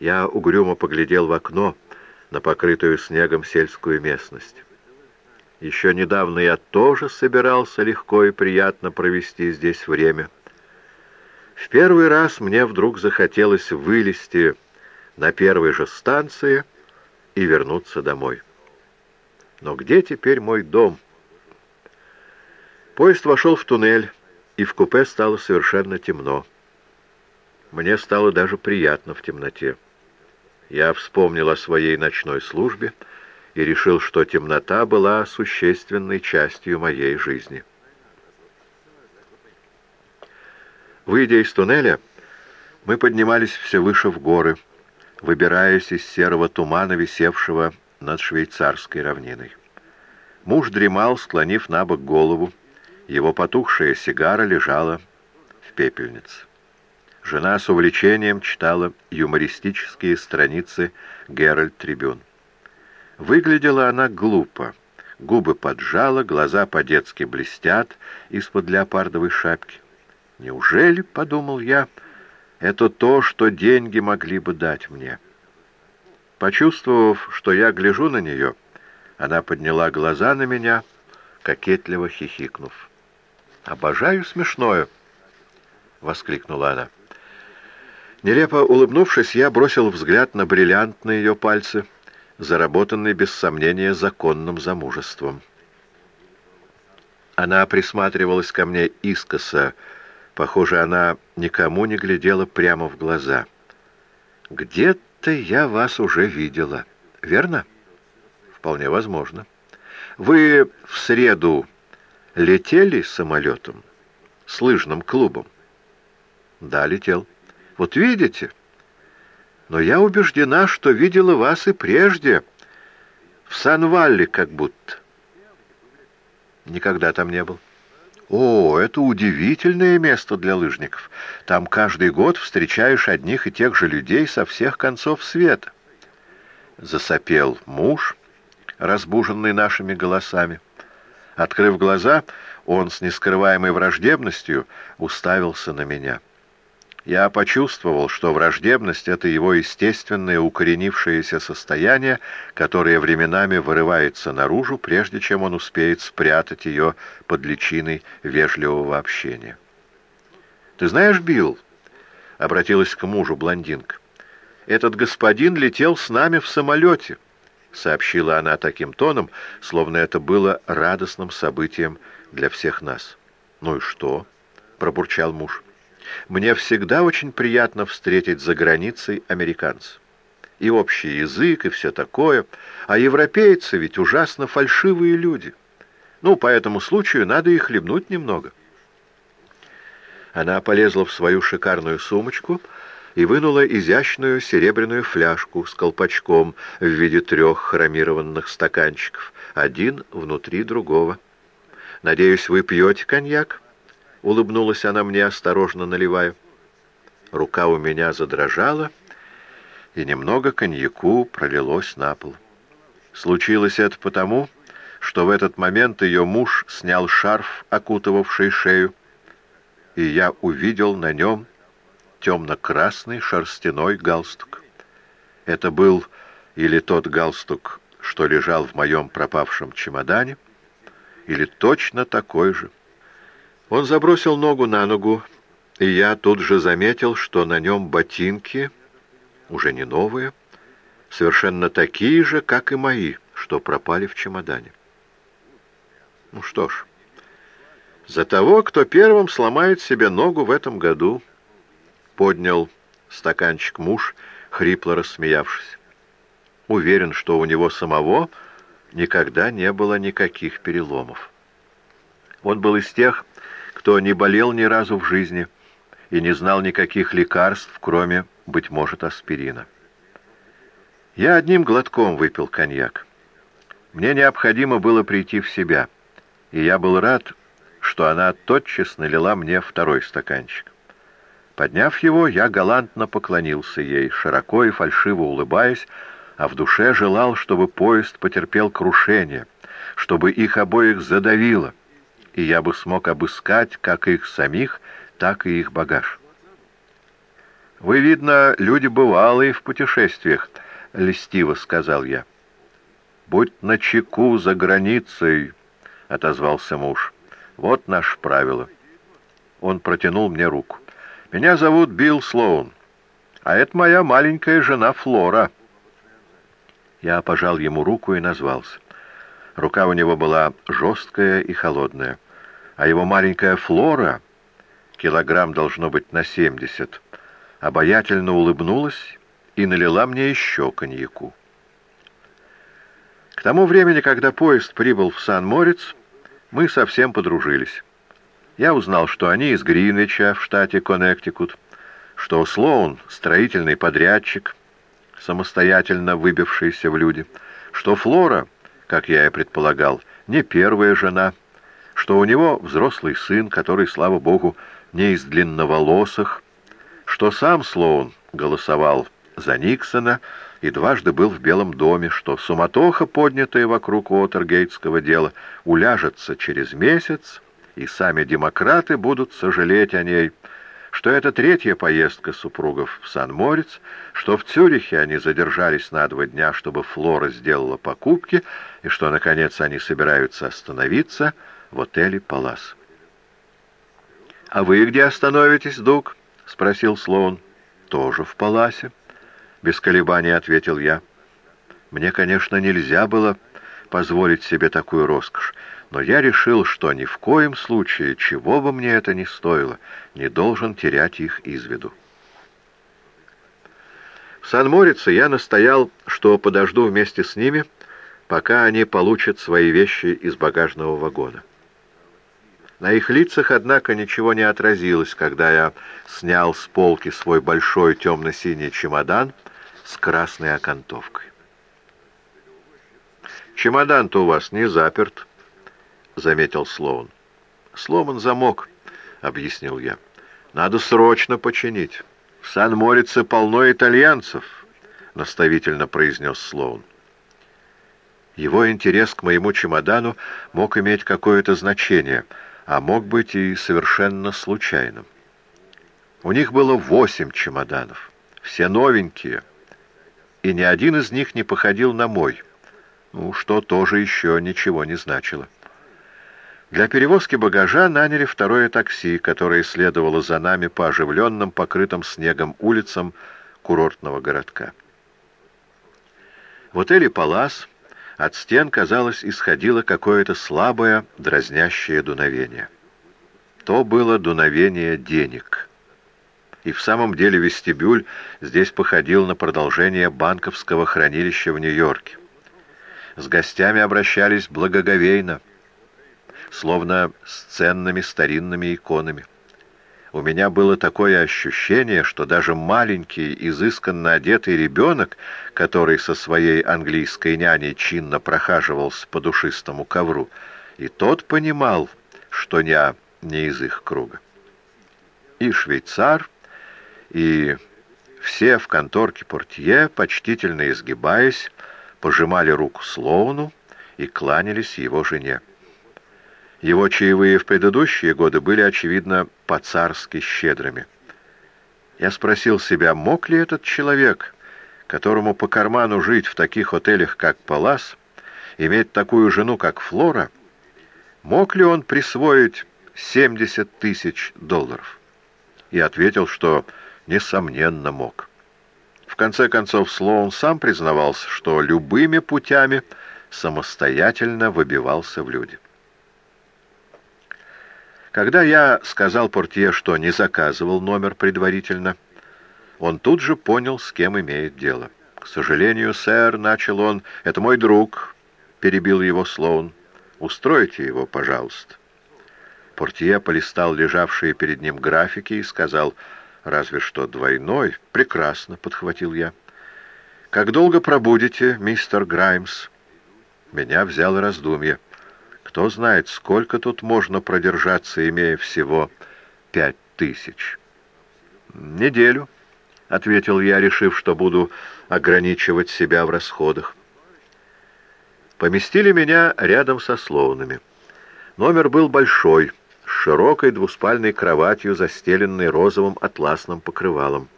Я угрюмо поглядел в окно на покрытую снегом сельскую местность. Еще недавно я тоже собирался легко и приятно провести здесь время. В первый раз мне вдруг захотелось вылезти на первой же станции и вернуться домой. Но где теперь мой дом? Поезд вошел в туннель, и в купе стало совершенно темно. Мне стало даже приятно в темноте. Я вспомнил о своей ночной службе и решил, что темнота была существенной частью моей жизни. Выйдя из туннеля, мы поднимались все выше в горы, выбираясь из серого тумана, висевшего над швейцарской равниной. Муж дремал, склонив на бок голову, его потухшая сигара лежала в пепельнице. Жена с увлечением читала юмористические страницы «Геральт Трибюн». Выглядела она глупо. Губы поджала, глаза по-детски блестят из-под леопардовой шапки. «Неужели, — подумал я, — это то, что деньги могли бы дать мне?» Почувствовав, что я гляжу на нее, она подняла глаза на меня, кокетливо хихикнув. «Обожаю смешное!» — воскликнула она. Нелепо улыбнувшись, я бросил взгляд на бриллиант на ее пальцы, заработанный, без сомнения, законным замужеством. Она присматривалась ко мне искоса. Похоже, она никому не глядела прямо в глаза. «Где-то я вас уже видела, верно?» «Вполне возможно. Вы в среду летели самолетом с лыжным клубом?» «Да, летел». Вот видите? Но я убеждена, что видела вас и прежде, в Сан-Валле как будто. Никогда там не был. О, это удивительное место для лыжников. Там каждый год встречаешь одних и тех же людей со всех концов света. Засопел муж, разбуженный нашими голосами. Открыв глаза, он с нескрываемой враждебностью уставился на меня. Я почувствовал, что враждебность — это его естественное укоренившееся состояние, которое временами вырывается наружу, прежде чем он успеет спрятать ее под личиной вежливого общения. «Ты знаешь, Билл?» — обратилась к мужу блондинка. «Этот господин летел с нами в самолете», — сообщила она таким тоном, словно это было радостным событием для всех нас. «Ну и что?» — пробурчал муж. Мне всегда очень приятно встретить за границей американцев. И общий язык, и все такое. А европейцы ведь ужасно фальшивые люди. Ну, по этому случаю надо их хлебнуть немного. Она полезла в свою шикарную сумочку и вынула изящную серебряную фляжку с колпачком в виде трех хромированных стаканчиков, один внутри другого. «Надеюсь, вы пьете коньяк?» Улыбнулась она мне, осторожно наливая. Рука у меня задрожала, и немного коньяку пролилось на пол. Случилось это потому, что в этот момент ее муж снял шарф, окутывавший шею, и я увидел на нем темно-красный шерстяной галстук. Это был или тот галстук, что лежал в моем пропавшем чемодане, или точно такой же. Он забросил ногу на ногу, и я тут же заметил, что на нем ботинки, уже не новые, совершенно такие же, как и мои, что пропали в чемодане. Ну что ж, за того, кто первым сломает себе ногу в этом году, поднял стаканчик муж, хрипло рассмеявшись. Уверен, что у него самого никогда не было никаких переломов. Он был из тех, кто не болел ни разу в жизни и не знал никаких лекарств, кроме, быть может, аспирина. Я одним глотком выпил коньяк. Мне необходимо было прийти в себя, и я был рад, что она тотчас налила мне второй стаканчик. Подняв его, я галантно поклонился ей, широко и фальшиво улыбаясь, а в душе желал, чтобы поезд потерпел крушение, чтобы их обоих задавило — и я бы смог обыскать как их самих, так и их багаж. «Вы, видно, люди бывалые в путешествиях», — льстиво сказал я. «Будь начеку за границей», — отозвался муж. «Вот наше правило». Он протянул мне руку. «Меня зовут Билл Слоун, а это моя маленькая жена Флора». Я пожал ему руку и назвался. Рука у него была жесткая и холодная, а его маленькая Флора, килограмм должно быть на семьдесят, обаятельно улыбнулась и налила мне еще коньяку. К тому времени, когда поезд прибыл в Сан-Морец, мы совсем подружились. Я узнал, что они из Гринвича в штате Коннектикут, что Слоун — строительный подрядчик, самостоятельно выбившийся в люди, что Флора, как я и предполагал, не первая жена, что у него взрослый сын, который, слава богу, не из длинноволосых, что сам Слоун голосовал за Никсона и дважды был в Белом доме, что суматоха, поднятая вокруг Уотергейтского дела, уляжется через месяц, и сами демократы будут сожалеть о ней, что это третья поездка супругов в Сан-Морец, что в Цюрихе они задержались на два дня, чтобы Флора сделала покупки, и что, наконец, они собираются остановиться в отеле «Палас». «А вы где остановитесь, Дуг?» — спросил Слоун. «Тоже в Паласе», — без колебаний ответил я. «Мне, конечно, нельзя было позволить себе такую роскошь, но я решил, что ни в коем случае, чего бы мне это ни стоило, не должен терять их из виду. В Сан-Морице я настоял, что подожду вместе с ними, пока они получат свои вещи из багажного вагона. На их лицах, однако, ничего не отразилось, когда я снял с полки свой большой темно-синий чемодан с красной окантовкой. «Чемодан-то у вас не заперт», — заметил Слоун. «Сломан замок», — объяснил я. «Надо срочно починить. В Сан-Морице полно итальянцев», — наставительно произнес Слоун. Его интерес к моему чемодану мог иметь какое-то значение — а мог быть и совершенно случайным. У них было восемь чемоданов, все новенькие, и ни один из них не походил на мой, ну, что тоже еще ничего не значило. Для перевозки багажа наняли второе такси, которое следовало за нами по оживленным, покрытым снегом улицам курортного городка. В отеле «Палас» От стен, казалось, исходило какое-то слабое, дразнящее дуновение. То было дуновение денег. И в самом деле вестибюль здесь походил на продолжение банковского хранилища в Нью-Йорке. С гостями обращались благоговейно, словно с ценными старинными иконами. У меня было такое ощущение, что даже маленький, изысканно одетый ребенок, который со своей английской няней чинно прохаживался по душистому ковру, и тот понимал, что я не из их круга. И швейцар, и все в конторке портье, почтительно изгибаясь, пожимали руку Слоуну и кланялись его жене. Его чаевые в предыдущие годы были, очевидно, по-царски щедрыми. Я спросил себя, мог ли этот человек, которому по карману жить в таких отелях, как «Палас», иметь такую жену, как Флора, мог ли он присвоить 70 тысяч долларов? И ответил, что, несомненно, мог. В конце концов, Слоун сам признавался, что любыми путями самостоятельно выбивался в люди. Когда я сказал портье, что не заказывал номер предварительно, он тут же понял, с кем имеет дело. «К сожалению, сэр», — начал он, — «это мой друг», — перебил его Слоун. «Устройте его, пожалуйста». Портье полистал лежавшие перед ним графики и сказал, «Разве что двойной». «Прекрасно», — подхватил я. «Как долго пробудете, мистер Граймс?» Меня взял раздумье. Кто знает, сколько тут можно продержаться, имея всего пять тысяч. «Неделю», — ответил я, решив, что буду ограничивать себя в расходах. Поместили меня рядом со Слоунами. Номер был большой, с широкой двуспальной кроватью, застеленной розовым атласным покрывалом.